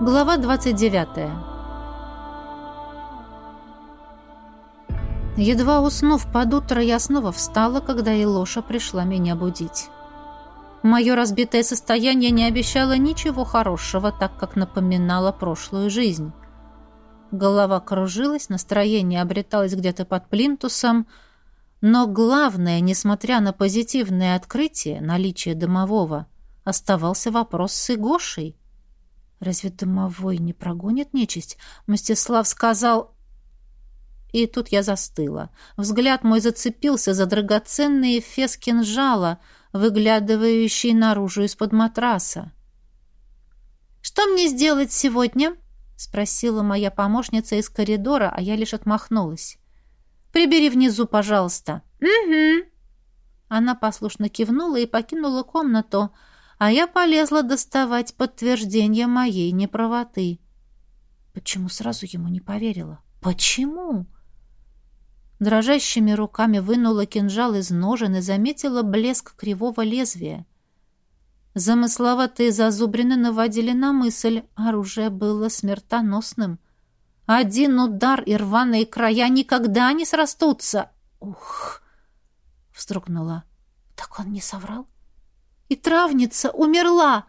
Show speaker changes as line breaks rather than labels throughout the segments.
Глава 29. Едва уснув под утро, я снова встала, когда Илоша пришла меня будить. Мое разбитое состояние не обещало ничего хорошего, так как напоминало прошлую жизнь. Голова кружилась, настроение обреталось где-то под плинтусом, но главное, несмотря на позитивное открытие, наличие домового, оставался вопрос с Игошей. Разве домовой не прогонит нечисть? Мстислав сказал... И тут я застыла. Взгляд мой зацепился за драгоценный эфес кинжала, выглядывающий наружу из-под матраса. «Что мне сделать сегодня?» — спросила моя помощница из коридора, а я лишь отмахнулась. «Прибери внизу, пожалуйста». «Угу». Она послушно кивнула и покинула комнату, а я полезла доставать подтверждение моей неправоты. Почему сразу ему не поверила? Почему? Дрожащими руками вынула кинжал из ножен и заметила блеск кривого лезвия. Замысловатые зазубрины наводили на мысль, оружие было смертоносным. Один удар и рваные края никогда не срастутся. Ух! Вздрогнула. Так он не соврал? И травница умерла!»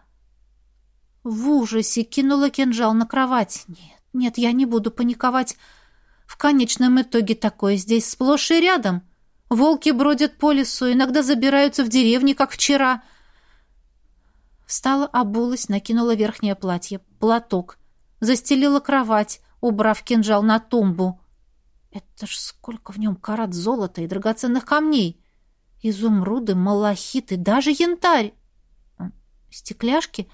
В ужасе кинула кинжал на кровать. «Нет, нет, я не буду паниковать. В конечном итоге такое здесь сплошь и рядом. Волки бродят по лесу, иногда забираются в деревни, как вчера». Встала, обулась, накинула верхнее платье, платок, застелила кровать, убрав кинжал на тумбу. Это ж сколько в нем карат золота и драгоценных камней! Изумруды, малахиты, даже янтарь. Стекляшки?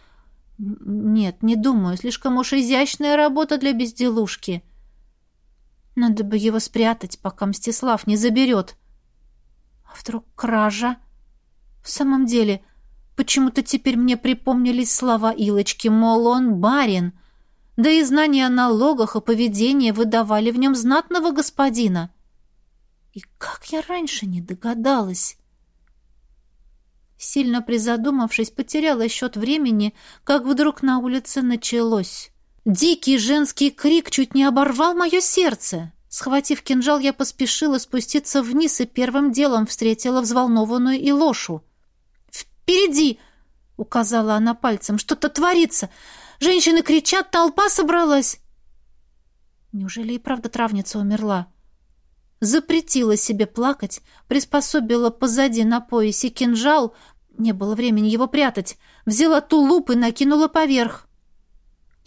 Нет, не думаю. Слишком уж изящная работа для безделушки. Надо бы его спрятать, пока Мстислав не заберет. А вдруг кража? В самом деле, почему-то теперь мне припомнились слова Илочки, мол, он барин. Да и знания о налогах и поведении выдавали в нем знатного господина. И как я раньше не догадалась? Сильно призадумавшись, потеряла счет времени, как вдруг на улице началось. Дикий женский крик чуть не оборвал мое сердце. Схватив кинжал, я поспешила спуститься вниз и первым делом встретила взволнованную Илошу. «Впереди!» — указала она пальцем. «Что-то творится! Женщины кричат, толпа собралась!» Неужели и правда травница умерла? запретила себе плакать, приспособила позади на поясе кинжал, не было времени его прятать, взяла тулуп и накинула поверх.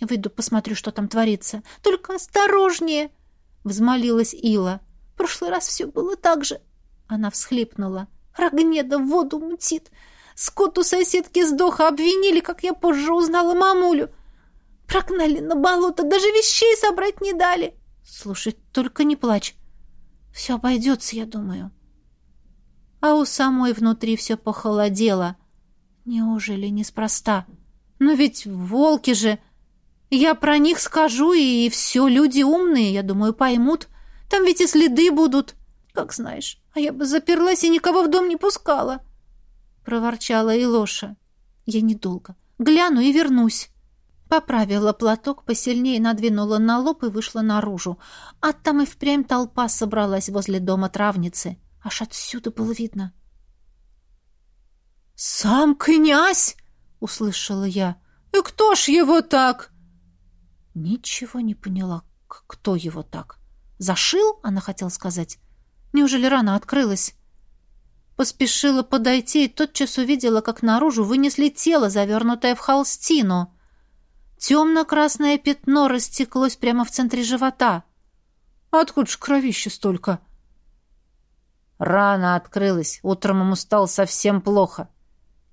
«Выйду, посмотрю, что там творится. Только осторожнее!» — взмолилась Ила. «В прошлый раз все было так же!» Она всхлипнула. «Рогнеда воду мутит! Скот у соседки сдоха обвинили, как я позже узнала мамулю. Прогнали на болото, даже вещей собрать не дали!» «Слушай, только не плачь!» Все обойдется, я думаю. А у самой внутри все похолодело. Неужели неспроста? Но ведь волки же... Я про них скажу, и все люди умные, я думаю, поймут. Там ведь и следы будут. Как знаешь, а я бы заперлась и никого в дом не пускала. Проворчала Илоша. Я недолго. Гляну и вернусь. Поправила платок, посильнее надвинула на лоб и вышла наружу. А там и впрямь толпа собралась возле дома травницы. Аж отсюда было видно. «Сам князь!» — услышала я. «И кто ж его так?» Ничего не поняла, кто его так. «Зашил?» — она хотела сказать. «Неужели рана открылась?» Поспешила подойти и тотчас увидела, как наружу вынесли тело, завернутое в холстину. Темно-красное пятно растеклось прямо в центре живота. «Откуда ж кровище столько?»
Рана открылась. Утром ему стало совсем плохо.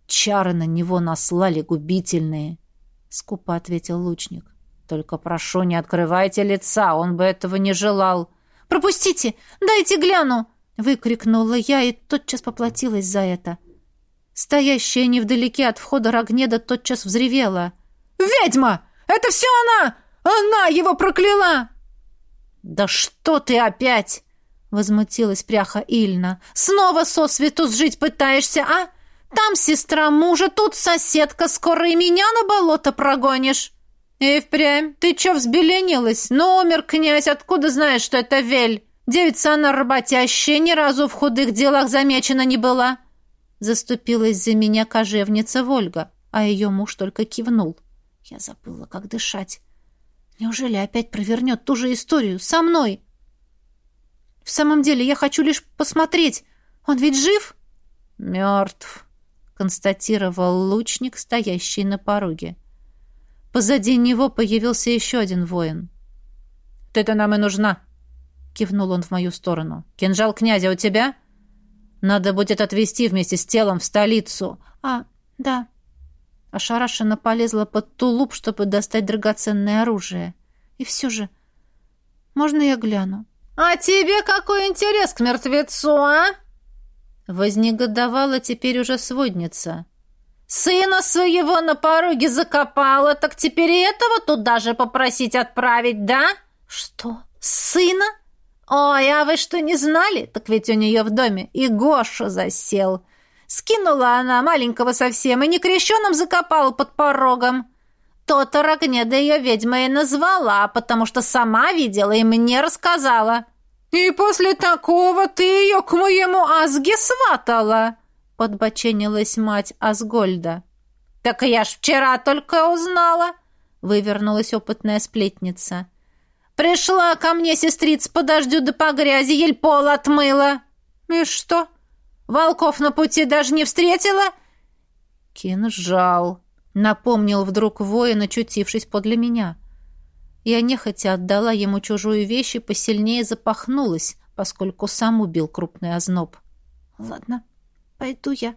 Чары на него наслали губительные, — скупо ответил лучник. Только прошу, не открывайте лица, он бы этого не желал. «Пропустите! Дайте гляну!» — выкрикнула я и тотчас поплатилась за это. Стоящая невдалеке от входа Рогнеда тотчас взревела — «Ведьма! Это все она! Она его прокляла!» «Да что ты опять!» — возмутилась пряха Ильна. «Снова со свету сжить пытаешься, а? Там сестра мужа, тут соседка, скоро и меня на болото прогонишь!»
«И впрямь, ты чё взбеленилась? Ну, умер князь, откуда знаешь, что это Вель? Девица она работящая, ни разу в худых делах замечена не была». Заступилась за меня кожевница Вольга, а ее муж только кивнул. Я забыла, как дышать. Неужели опять провернет ту же историю со мной? В самом деле, я хочу лишь посмотреть. Он ведь жив? Мертв, констатировал лучник, стоящий на пороге. Позади него появился еще один воин. «Ты-то нам и нужна!» — кивнул он в мою сторону. «Кинжал князя у тебя?» «Надо будет отвезти вместе с телом в столицу». «А, да». Ошарашенно полезла под тулуп, чтобы достать драгоценное оружие. «И все же... Можно я гляну?» «А тебе какой интерес к мертвецу, а?» Вознегодовала теперь уже сводница. Сына своего на пороге закопала, так теперь и этого туда же попросить отправить, да? Что? Сына? Ой, а вы что, не знали? Так ведь у нее в доме и Гоша засел. Скинула она маленького совсем и некрещенным закопала под порогом. То-то Рогнеда ее ведьмой назвала, потому что сама видела и мне рассказала. «И после такого ты ее к моему Азге сватала!» — подбоченилась мать Асгольда. «Так я ж вчера только узнала!» — вывернулась опытная сплетница. «Пришла ко мне сестрица по дождю да по грязи, ель пол отмыла!» «И что? Волков на пути даже не встретила?» «Кинжал!» — напомнил вдруг воин, очутившись подле меня. Я нехотя отдала ему чужую вещь и посильнее запахнулась, поскольку сам убил крупный озноб. «Ладно, Пойду я.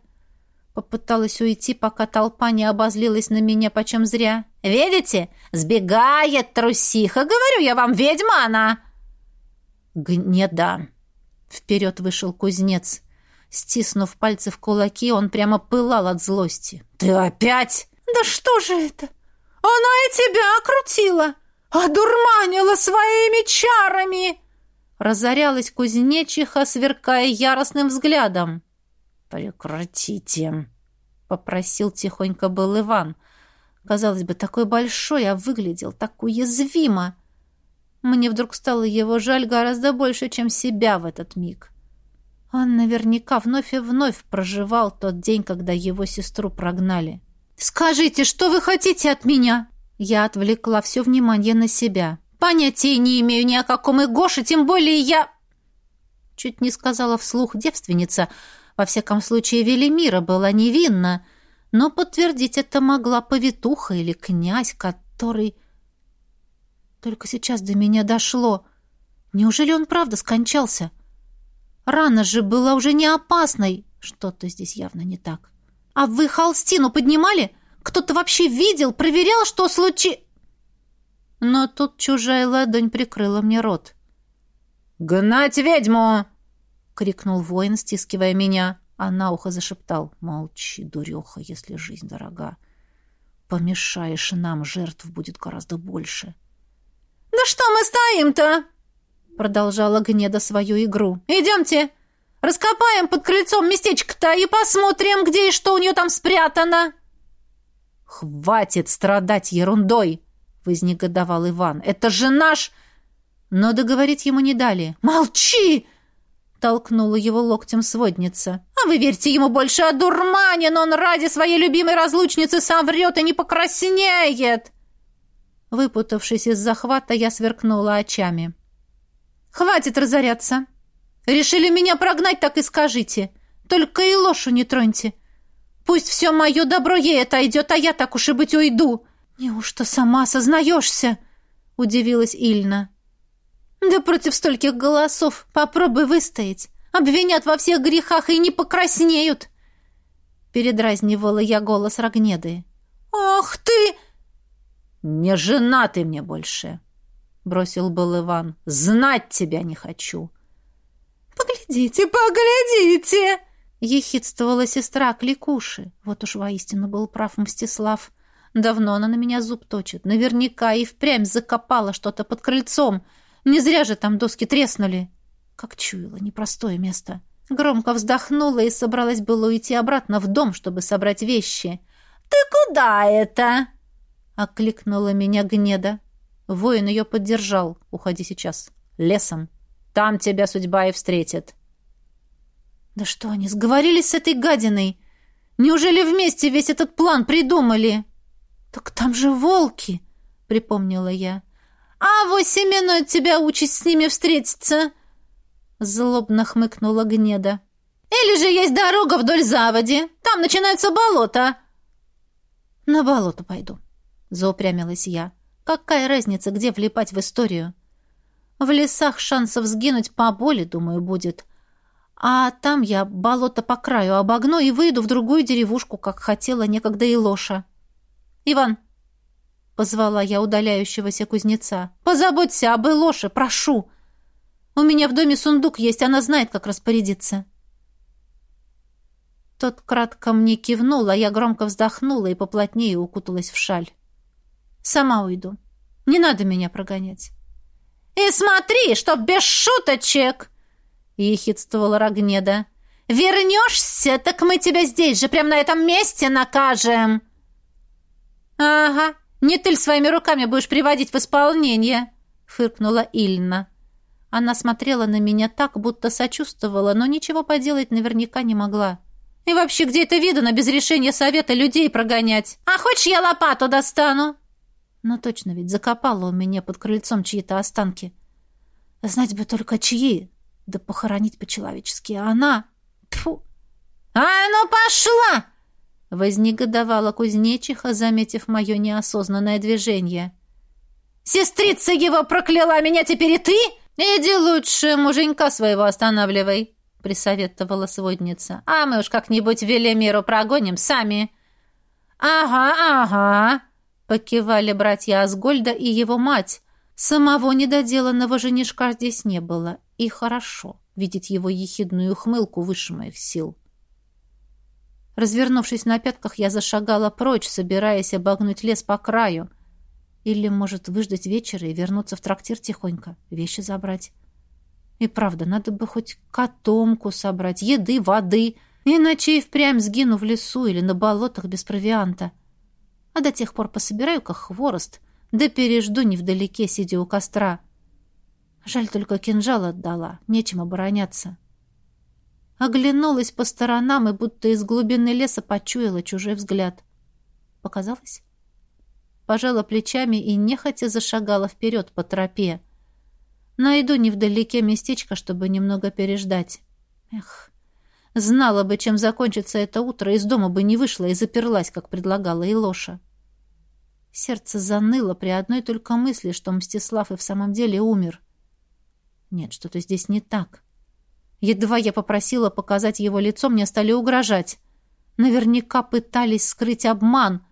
Попыталась уйти, пока толпа не обозлилась на меня почем зря. «Видите? Сбегает трусиха! Говорю я вам, ведьма она!» «Гнеда!» Вперед вышел кузнец. Стиснув пальцы в кулаки, он прямо пылал от злости. «Ты опять?» «Да что же это? Она и тебя окрутила! Одурманила своими чарами!» Разорялась кузнечиха, сверкая яростным взглядом. «Прекратите!» — попросил тихонько был Иван. Казалось бы, такой большой, а выглядел так уязвимо. Мне вдруг стало его жаль гораздо больше, чем себя в этот миг. Он наверняка вновь и вновь проживал тот день, когда его сестру прогнали. «Скажите, что вы хотите от меня?» Я отвлекла все внимание на себя. «Понятия не имею ни о каком Игоше, тем более я...» Чуть не сказала вслух девственница — во всяком случае, Велимира была невинна, но подтвердить это могла повитуха или князь, который... Только сейчас до меня дошло. Неужели он правда скончался? Рана же была уже не опасной. Что-то здесь явно не так. А вы холстину поднимали? Кто-то вообще видел, проверял, что случи... Но тут чужая ладонь прикрыла мне рот. «Гнать ведьму!» крикнул воин, стискивая меня, а на ухо зашептал «Молчи, дуреха, если жизнь дорога. Помешаешь нам, жертв будет гораздо больше». «Да что мы стоим-то?» продолжала Гнеда свою игру. «Идемте, раскопаем под крыльцом местечко-то и посмотрим, где и что у нее там спрятано». «Хватит страдать ерундой!» — вознегодовал Иван. «Это же наш...» Но договорить ему не дали. «Молчи!» Толкнула его локтем сводница. «А вы верьте ему больше, а дурманин он ради своей любимой разлучницы сам врет и не покраснеет!» Выпутавшись из захвата, я сверкнула очами. «Хватит разоряться! Решили меня прогнать, так и скажите. Только и лошу не троньте. Пусть все мое добро ей отойдет, а я так уж и быть уйду. Неужто сама сознаешься?» — удивилась Ильна. Да против стольких голосов попробуй выстоять. Обвинят во всех грехах и не покраснеют. Передразнивала я голос Рогнеды. «Ах ты!» «Не жена ты мне больше!» Бросил был Иван. «Знать тебя не хочу!» «Поглядите, поглядите!» Ехидствовала сестра Кликуши. Вот уж воистину был прав Мстислав. Давно она на меня зуб точит. Наверняка и впрямь закопала что-то под крыльцом — не зря же там доски треснули. Как чуяла, непростое место. Громко вздохнула и собралась было уйти обратно в дом, чтобы собрать вещи. «Ты куда это?» Окликнула меня гнеда. Воин ее поддержал. Уходи сейчас. Лесом. Там тебя судьба и встретит. Да что они, сговорились с этой гадиной? Неужели вместе весь этот план придумали? Так там же волки, припомнила я. А вось именно от тебя участь с ними встретиться. Злобно хмыкнула гнеда. Или же есть дорога вдоль заводи. Там начинаются болота. На болото пойду, заупрямилась я. Какая разница, где влипать в историю? В лесах шансов сгинуть по боли, думаю, будет. А там я болото по краю обогну и выйду в другую деревушку, как хотела некогда и лоша. «Иван!» — позвала я удаляющегося кузнеца. «Позаботься об Илоше, прошу! У меня в доме сундук есть, она знает, как распорядиться». Тот кратко мне кивнул, а я громко вздохнула и поплотнее укуталась в шаль. «Сама уйду. Не надо меня прогонять». «И смотри, чтоб без шуточек!» — ехидствовала Рогнеда. «Вернешься, так мы тебя здесь же, прямо на этом месте накажем!» «Ага, не ты своими руками будешь приводить в исполнение?» — фыркнула Ильна. Она смотрела на меня так, будто сочувствовала, но ничего поделать наверняка не могла. И вообще, где это видано без решения совета людей прогонять? А хочешь, я лопату достану?» Но точно ведь закопала у меня под крыльцом чьи-то останки. Знать бы только чьи, да похоронить по-человечески. А она... Тьфу! «А ну пошла!» Вознегодовала кузнечиха, заметив мое неосознанное движение. «Сестрица его прокляла меня теперь и ты? Иди лучше муженька своего останавливай!» присоветовала сводница. «А мы уж как-нибудь Велимиру прогоним сами». «Ага, ага», — покивали братья Асгольда и его мать. Самого недоделанного женишка здесь не было, и хорошо видеть его ехидную ухмылку выше моих сил. Развернувшись на пятках, я зашагала прочь, собираясь обогнуть лес по краю. Или, может, выждать вечера и вернуться в трактир тихонько, вещи забрать. И правда, надо бы хоть котомку собрать, еды, воды, иначе и впрямь сгину в лесу или на болотах без провианта. А до тех пор пособираю как хворост, да пережду невдалеке, сидя у костра. Жаль, только кинжал отдала, нечем обороняться. Оглянулась по сторонам и будто из глубины леса почуяла чужой взгляд. Показалось? Пожала плечами и нехотя зашагала вперед по тропе. Найду невдалеке местечко, чтобы немного переждать. Эх, знала бы, чем закончится это утро, из дома бы не вышла и заперлась, как предлагала Илоша. Сердце заныло при одной только мысли, что Мстислав и в самом деле умер. Нет, что-то здесь не так. Едва я попросила показать его лицо, мне стали угрожать. Наверняка пытались скрыть обман.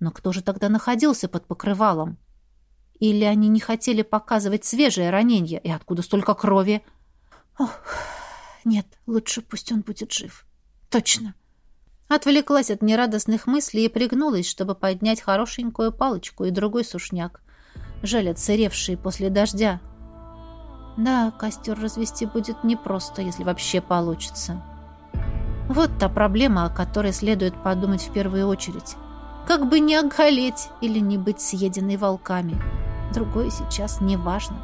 Но кто же тогда находился под покрывалом? Или они не хотели показывать свежее ранение? И откуда столько крови? Ох, нет, лучше пусть он будет жив. Точно. Отвлеклась от нерадостных мыслей и пригнулась, чтобы поднять хорошенькую палочку и другой сушняк. Жаль, отсыревший после дождя. Да, костер развести будет непросто, если вообще получится. Вот та проблема, о которой следует подумать в первую очередь. Как бы не оголеть или не быть съеденной волками. Другое сейчас не важно.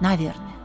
Наверное.